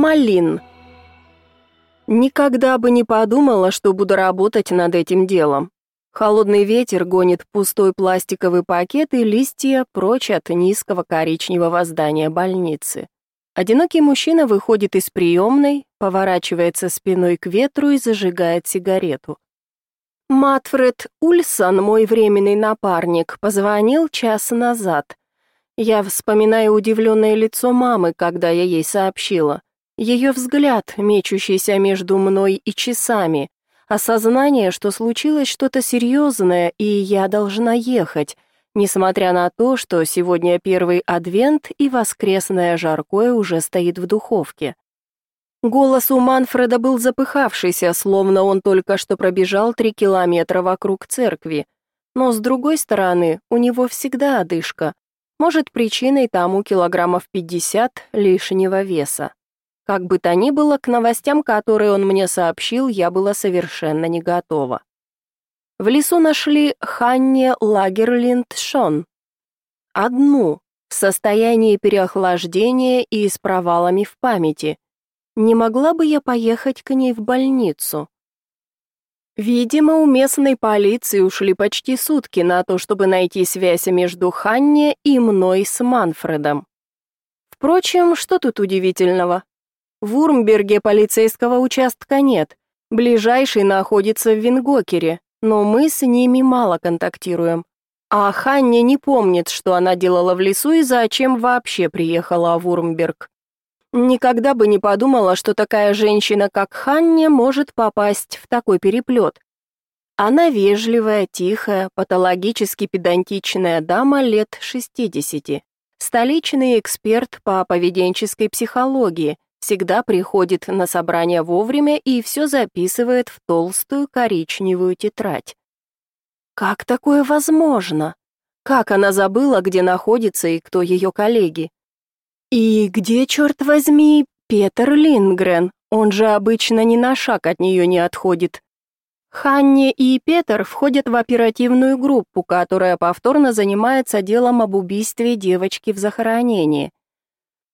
Малин. Никогда бы не подумала, что буду работать над этим делом. Холодный ветер гонит пустой пластиковый пакет и листья прочь от низкого коричневого здания больницы. Одинокий мужчина выходит из приемной, поворачивается спиной к ветру и зажигает сигарету. Матфред Ульсон, мой временный напарник, позвонил час назад. Я вспоминаю удивленное лицо мамы, когда я ей сообщила. Ее взгляд, мечущийся между мной и часами. Осознание, что случилось что-то серьезное, и я должна ехать, несмотря на то, что сегодня первый адвент и воскресное жаркое уже стоит в духовке. Голос у Манфреда был запыхавшийся, словно он только что пробежал три километра вокруг церкви. Но, с другой стороны, у него всегда одышка. Может, причиной тому килограммов пятьдесят лишнего веса. Как бы то ни было, к новостям, которые он мне сообщил, я была совершенно не готова. В лесу нашли Ханне Лагерлинд-Шон. Одну, в состоянии переохлаждения и с провалами в памяти. Не могла бы я поехать к ней в больницу? Видимо, у местной полиции ушли почти сутки на то, чтобы найти связь между Ханне и мной с Манфредом. Впрочем, что тут удивительного? В Урмберге полицейского участка нет. Ближайший находится в Вингокере, но мы с ними мало контактируем. А Ханне не помнит, что она делала в лесу и зачем вообще приехала в Урмберг. Никогда бы не подумала, что такая женщина, как Ханне, может попасть в такой переплет. Она вежливая, тихая, патологически педантичная дама лет 60. Столичный эксперт по поведенческой психологии, всегда приходит на собрание вовремя и все записывает в толстую коричневую тетрадь. Как такое возможно? Как она забыла, где находится и кто ее коллеги? И где, черт возьми, Петер Лингрен? Он же обычно ни на шаг от нее не отходит. Ханне и Петер входят в оперативную группу, которая повторно занимается делом об убийстве девочки в захоронении.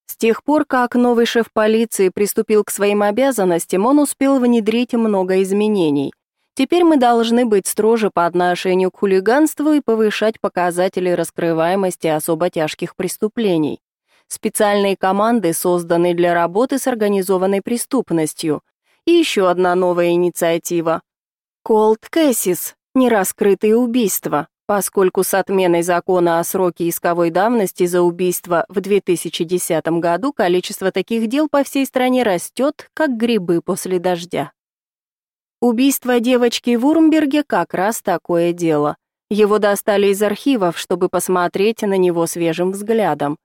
С тех пор, как новый шеф полиции приступил к своим обязанностям, он успел внедрить много изменений. Теперь мы должны быть строже по отношению к хулиганству и повышать показатели раскрываемости особо тяжких преступлений. Специальные команды созданы для работы с организованной преступностью. И еще одна новая инициатива. Cold Cases – нераскрытые убийства поскольку с отменой закона о сроке исковой давности за убийство в 2010 году количество таких дел по всей стране растет, как грибы после дождя. Убийство девочки в Урмберге как раз такое дело. Его достали из архивов, чтобы посмотреть на него свежим взглядом.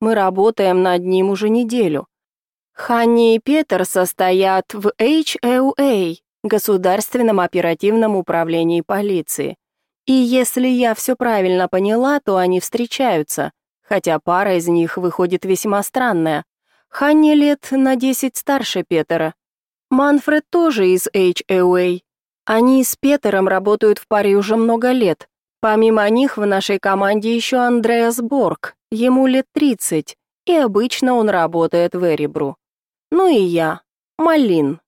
Мы работаем над ним уже неделю. Ханни и Петер состоят в HAA, Государственном оперативном управлении полиции. И если я все правильно поняла, то они встречаются, хотя пара из них выходит весьма странная. Ханни лет на 10 старше Петера. Манфред тоже из HAA. Они с Петером работают в паре уже много лет. Помимо них в нашей команде еще Андреас Борг, ему лет 30, и обычно он работает в Эребру. Ну и я, Малин.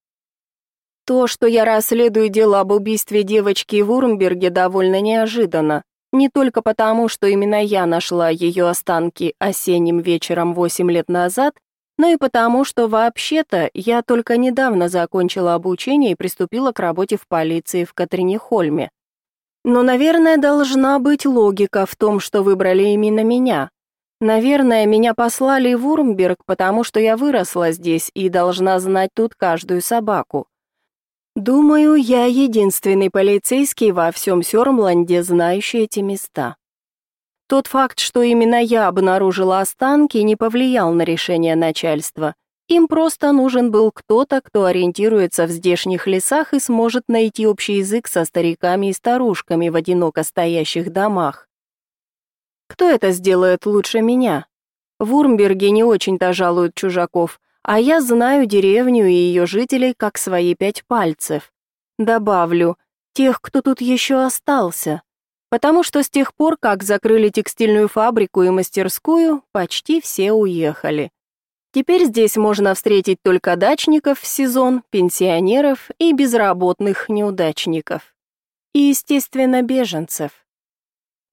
То, что я расследую дело об убийстве девочки в Урмберге, довольно неожиданно. Не только потому, что именно я нашла ее останки осенним вечером восемь лет назад, но и потому, что вообще-то я только недавно закончила обучение и приступила к работе в полиции в Катринихольме. Но, наверное, должна быть логика в том, что выбрали именно меня. Наверное, меня послали в Урмберг, потому что я выросла здесь и должна знать тут каждую собаку. Думаю, я единственный полицейский во всем Сёрмланде, знающий эти места. Тот факт, что именно я обнаружила останки, не повлиял на решение начальства. Им просто нужен был кто-то, кто ориентируется в здешних лесах и сможет найти общий язык со стариками и старушками в одиноко стоящих домах. Кто это сделает лучше меня? В Урмберге не очень-то жалуют чужаков, а я знаю деревню и ее жителей как свои пять пальцев. Добавлю, тех, кто тут еще остался. Потому что с тех пор, как закрыли текстильную фабрику и мастерскую, почти все уехали. Теперь здесь можно встретить только дачников в сезон, пенсионеров и безработных неудачников. И, естественно, беженцев.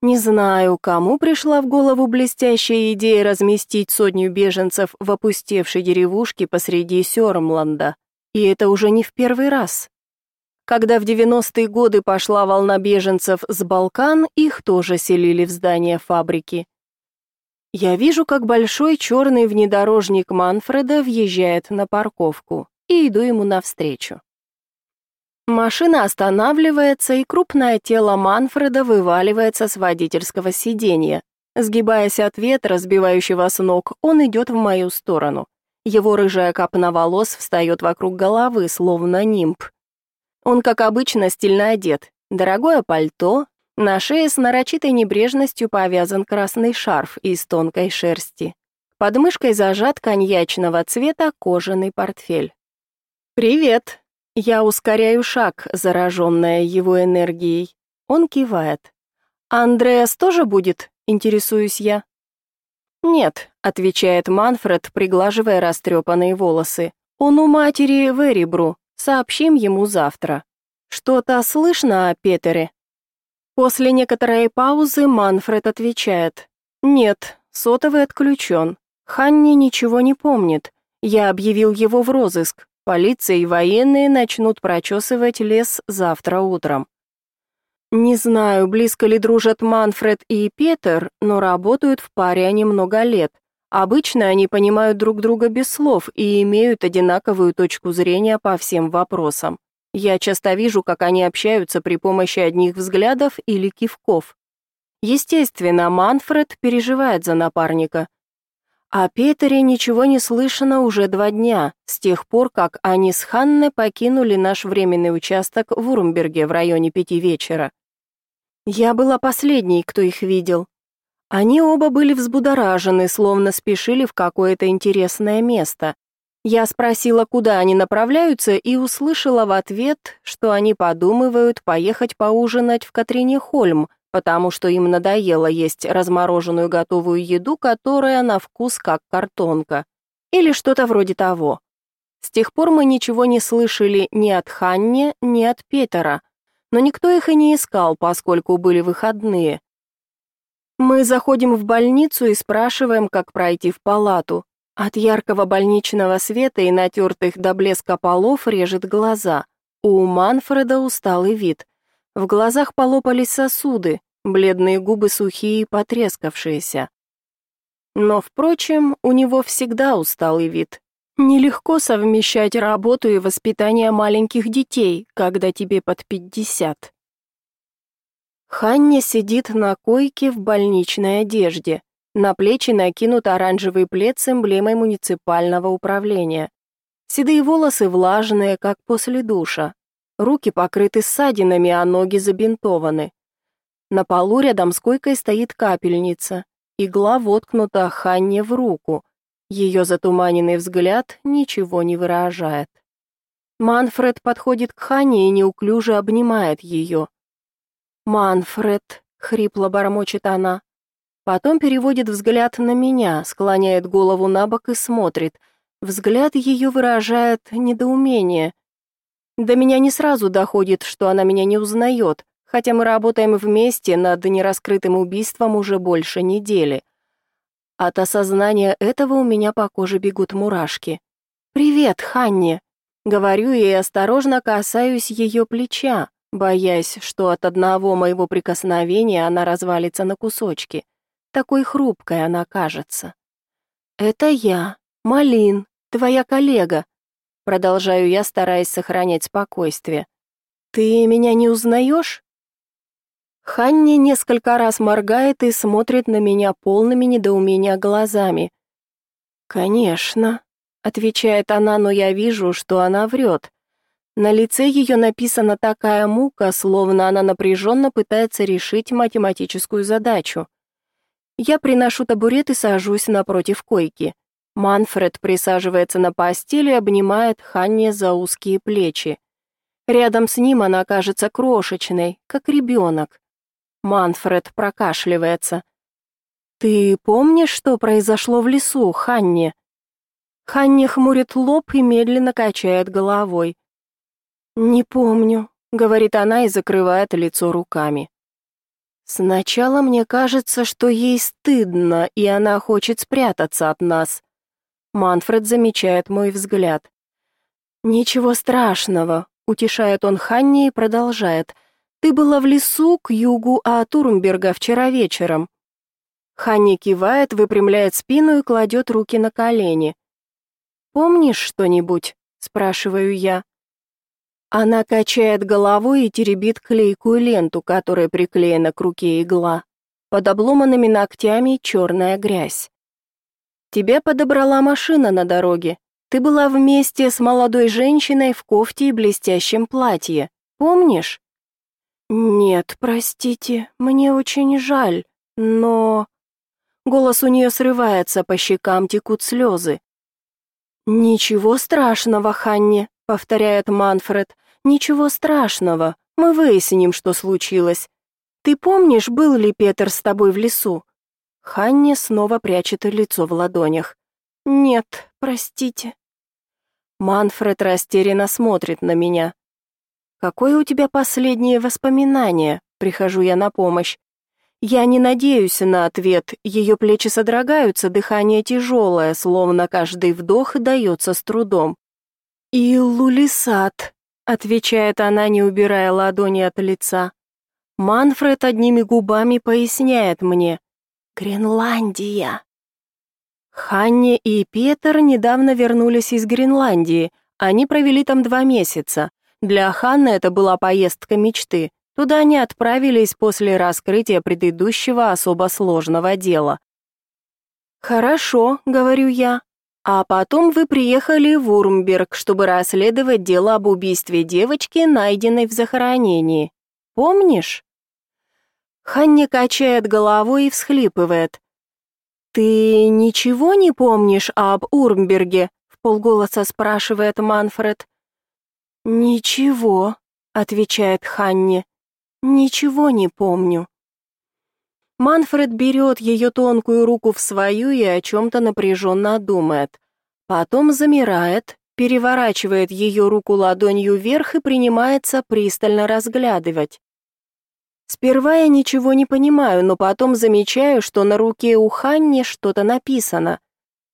Не знаю, кому пришла в голову блестящая идея разместить сотню беженцев в опустевшей деревушке посреди Сёрмланда. И это уже не в первый раз. Когда в 90-е годы пошла волна беженцев с Балкан, их тоже селили в здание фабрики. Я вижу, как большой черный внедорожник Манфреда въезжает на парковку, и иду ему навстречу. Машина останавливается, и крупное тело Манфреда вываливается с водительского сиденья. Сгибаясь от ветра, сбивающего с ног, он идет в мою сторону. Его рыжая копна волос встает вокруг головы, словно нимб. Он, как обычно, стильно одет. Дорогое пальто, на шее с нарочитой небрежностью повязан красный шарф из тонкой шерсти. Под мышкой зажат коньячного цвета кожаный портфель. «Привет!» Я ускоряю шаг, зараженная его энергией. Он кивает. «Андреас тоже будет?» — интересуюсь я. «Нет», — отвечает Манфред, приглаживая растрепанные волосы. «Он у матери в Эребру. Сообщим ему завтра». «Что-то слышно о Петере?» После некоторой паузы Манфред отвечает. «Нет, сотовый отключен. Ханни ничего не помнит. Я объявил его в розыск. Полиция и военные начнут прочесывать лес завтра утром». Не знаю, близко ли дружат Манфред и Петер, но работают в паре они много лет. Обычно они понимают друг друга без слов и имеют одинаковую точку зрения по всем вопросам. Я часто вижу, как они общаются при помощи одних взглядов или кивков. Естественно, Манфред переживает за напарника. О Петере ничего не слышно уже два дня, с тех пор, как они с Ханной покинули наш временный участок в Урмберге в районе пяти вечера. Я была последней, кто их видел. Они оба были взбудоражены, словно спешили в какое-то интересное место, я спросила, куда они направляются, и услышала в ответ, что они подумывают поехать поужинать в Катрине-Хольм, потому что им надоело есть размороженную готовую еду, которая на вкус как картонка, или что-то вроде того. С тех пор мы ничего не слышали ни от Ханни, ни от Петера, но никто их и не искал, поскольку были выходные. Мы заходим в больницу и спрашиваем, как пройти в палату. От яркого больничного света и натертых до блеска полов режет глаза. У Манфреда усталый вид. В глазах полопались сосуды, бледные губы сухие и потрескавшиеся. Но, впрочем, у него всегда усталый вид. Нелегко совмещать работу и воспитание маленьких детей, когда тебе под пятьдесят. Ханни сидит на койке в больничной одежде. На плечи накинут оранжевый плед с эмблемой муниципального управления. Седые волосы влажные, как после душа. Руки покрыты ссадинами, а ноги забинтованы. На полу рядом с койкой стоит капельница. Игла воткнута Ханне в руку. Ее затуманенный взгляд ничего не выражает. Манфред подходит к Ханне и неуклюже обнимает ее. «Манфред», — хрипло бормочет она, Потом переводит взгляд на меня, склоняет голову на бок и смотрит. Взгляд ее выражает недоумение. До меня не сразу доходит, что она меня не узнает, хотя мы работаем вместе над нераскрытым убийством уже больше недели. От осознания этого у меня по коже бегут мурашки. «Привет, Ханни!» Говорю и осторожно касаюсь ее плеча, боясь, что от одного моего прикосновения она развалится на кусочки. Такой хрупкой она кажется. «Это я, Малин, твоя коллега», — продолжаю я, стараясь сохранять спокойствие. «Ты меня не узнаешь?» Ханни несколько раз моргает и смотрит на меня полными недоумения глазами. «Конечно», — отвечает она, но я вижу, что она врет. На лице ее написана такая мука, словно она напряженно пытается решить математическую задачу. Я приношу табурет и сажусь напротив койки. Манфред присаживается на постели и обнимает Ханне за узкие плечи. Рядом с ним она кажется крошечной, как ребенок. Манфред прокашливается. «Ты помнишь, что произошло в лесу, Ханне?» Ханни хмурит лоб и медленно качает головой. «Не помню», — говорит она и закрывает лицо руками. Сначала мне кажется, что ей стыдно, и она хочет спрятаться от нас. Манфред замечает мой взгляд. Ничего страшного, утешает он Ханни и продолжает. Ты была в лесу к югу от Урмберга вчера вечером. Ханни кивает, выпрямляет спину и кладет руки на колени. Помнишь что-нибудь? спрашиваю я. Она качает головой и теребит клейкую ленту, которая приклеена к руке игла. Под обломанными ногтями черная грязь. Тебя подобрала машина на дороге. Ты была вместе с молодой женщиной в кофте и блестящем платье. Помнишь? Нет, простите, мне очень жаль, но Голос у нее срывается, по щекам текут слезы. Ничего страшного, Ханни, повторяет Манфред. Ничего страшного. Мы выясним, что случилось. Ты помнишь, был ли Петр с тобой в лесу? Ханни снова прячет лицо в ладонях. Нет, простите. Манфред растерянно смотрит на меня. Какое у тебя последнее воспоминание? Прихожу я на помощь. Я не надеюсь на ответ. Ее плечи содрогаются, дыхание тяжелое, словно каждый вдох дается с трудом. «И Лулисат», — отвечает она, не убирая ладони от лица. Манфред одними губами поясняет мне. «Гренландия». Ханне и Петр недавно вернулись из Гренландии. Они провели там два месяца. Для Ханны это была поездка мечты. Туда они отправились после раскрытия предыдущего особо сложного дела. «Хорошо», — говорю я, а потом вы приехали в Урмберг, чтобы расследовать дело об убийстве девочки, найденной в захоронении. Помнишь? Ханни качает головой и всхлипывает. Ты ничего не помнишь об Урмберге? В полголоса спрашивает Манфред. Ничего, отвечает Ханни. Ничего не помню. Манфред берет ее тонкую руку в свою и о чем-то напряженно думает. Потом замирает, переворачивает ее руку ладонью вверх и принимается пристально разглядывать. Сперва я ничего не понимаю, но потом замечаю, что на руке у Ханни что-то написано.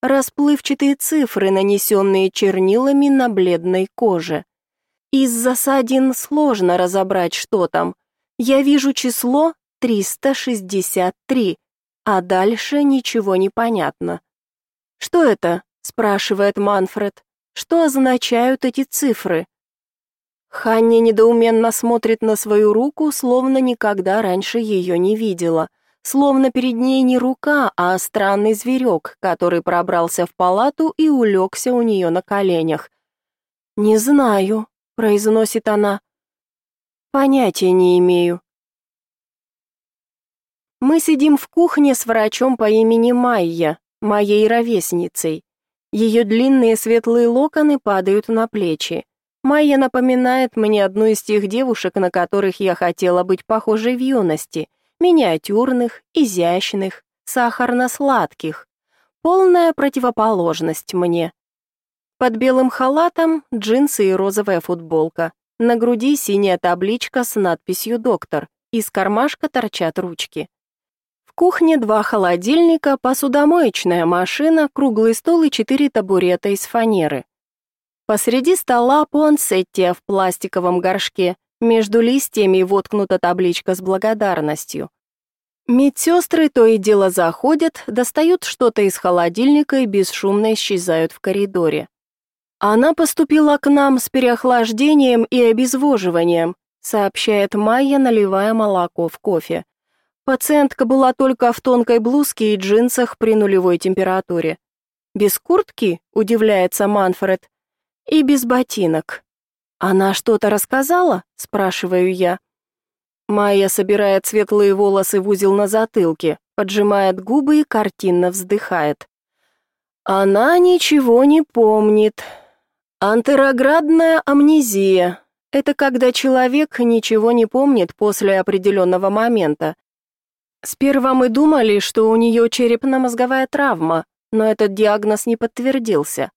Расплывчатые цифры, нанесенные чернилами на бледной коже. Из засадин сложно разобрать, что там. Я вижу число 363, а дальше ничего не понятно. Что это? спрашивает Манфред. Что означают эти цифры? Ханни недоуменно смотрит на свою руку, словно никогда раньше ее не видела, словно перед ней не рука, а странный зверек, который пробрался в палату и улегся у нее на коленях. «Не знаю», — произносит она. «Понятия не имею. Мы сидим в кухне с врачом по имени Майя, моей ровесницей. Ее длинные светлые локоны падают на плечи. Майя напоминает мне одну из тех девушек, на которых я хотела быть похожей в юности, миниатюрных, изящных, сахарно-сладких. Полная противоположность мне. Под белым халатом джинсы и розовая футболка. На груди синяя табличка с надписью «Доктор». Из кармашка торчат ручки кухне два холодильника, посудомоечная машина, круглый стол и четыре табурета из фанеры. Посреди стола пуансеттия в пластиковом горшке, между листьями воткнута табличка с благодарностью. Медсестры то и дело заходят, достают что-то из холодильника и бесшумно исчезают в коридоре. Она поступила к нам с переохлаждением и обезвоживанием, сообщает Майя, наливая молоко в кофе. Пациентка была только в тонкой блузке и джинсах при нулевой температуре. Без куртки, удивляется Манфред, и без ботинок. Она что-то рассказала? спрашиваю я. Майя собирает светлые волосы в узел на затылке, поджимает губы и картинно вздыхает. Она ничего не помнит. Антероградная амнезия. Это когда человек ничего не помнит после определенного момента. Сперва мы думали, что у нее черепно-мозговая травма, но этот диагноз не подтвердился.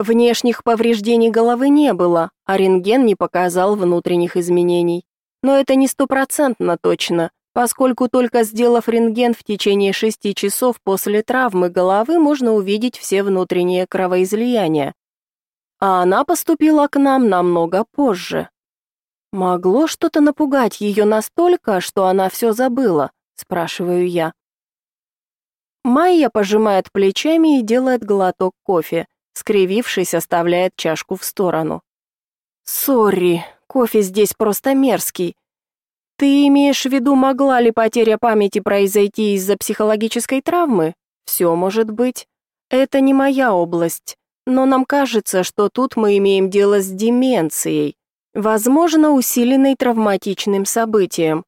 Внешних повреждений головы не было, а рентген не показал внутренних изменений. Но это не стопроцентно точно, поскольку только сделав рентген в течение шести часов после травмы головы можно увидеть все внутренние кровоизлияния. А она поступила к нам намного позже. Могло что-то напугать ее настолько, что она все забыла, спрашиваю я. Майя пожимает плечами и делает глоток кофе. Скривившись, оставляет чашку в сторону. «Сорри, кофе здесь просто мерзкий. Ты имеешь в виду, могла ли потеря памяти произойти из-за психологической травмы? Все может быть. Это не моя область, но нам кажется, что тут мы имеем дело с деменцией, возможно, усиленной травматичным событием.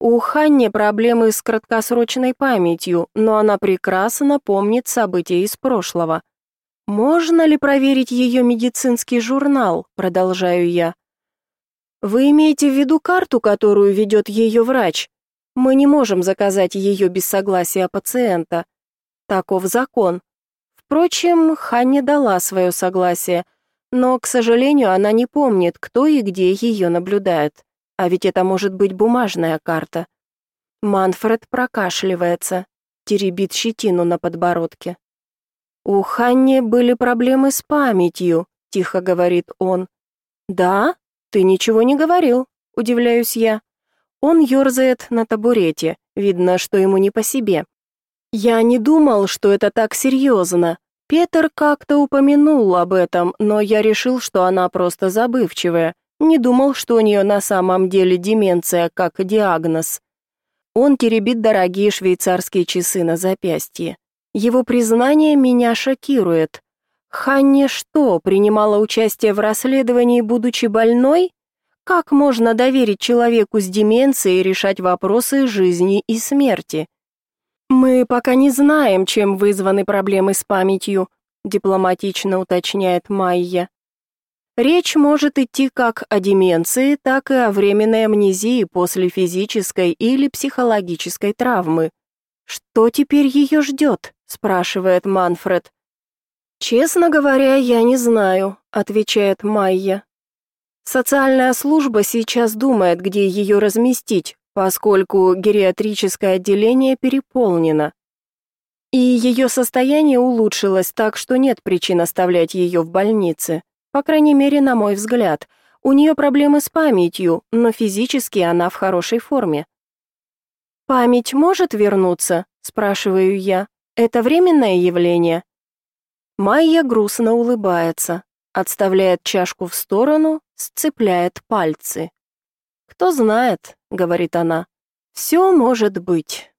У Ханни проблемы с краткосрочной памятью, но она прекрасно помнит события из прошлого. Можно ли проверить ее медицинский журнал, продолжаю я. Вы имеете в виду карту, которую ведет ее врач? Мы не можем заказать ее без согласия пациента. Таков закон. Впрочем, Ханни дала свое согласие, но, к сожалению, она не помнит, кто и где ее наблюдает. А ведь это может быть бумажная карта. Манфред прокашливается, теребит щетину на подбородке. У Ханни были проблемы с памятью, тихо говорит он. Да? Ты ничего не говорил, удивляюсь я. Он ерзает на табурете, видно, что ему не по себе. Я не думал, что это так серьезно. Петр как-то упомянул об этом, но я решил, что она просто забывчивая. Не думал, что у нее на самом деле деменция как диагноз. Он теребит дорогие швейцарские часы на запястье. Его признание меня шокирует. Ханне что, принимала участие в расследовании, будучи больной? Как можно доверить человеку с деменцией решать вопросы жизни и смерти? Мы пока не знаем, чем вызваны проблемы с памятью, дипломатично уточняет Майя. Речь может идти как о деменции, так и о временной амнезии после физической или психологической травмы. Что теперь ее ждет?» Спрашивает Манфред. Честно говоря, я не знаю, отвечает Майя. Социальная служба сейчас думает, где ее разместить, поскольку гериатрическое отделение переполнено. И ее состояние улучшилось, так что нет причин оставлять ее в больнице. По крайней мере, на мой взгляд. У нее проблемы с памятью, но физически она в хорошей форме. Память может вернуться, спрашиваю я. Это временное явление. Майя грустно улыбается, отставляет чашку в сторону, сцепляет пальцы. Кто знает, говорит она. все может быть.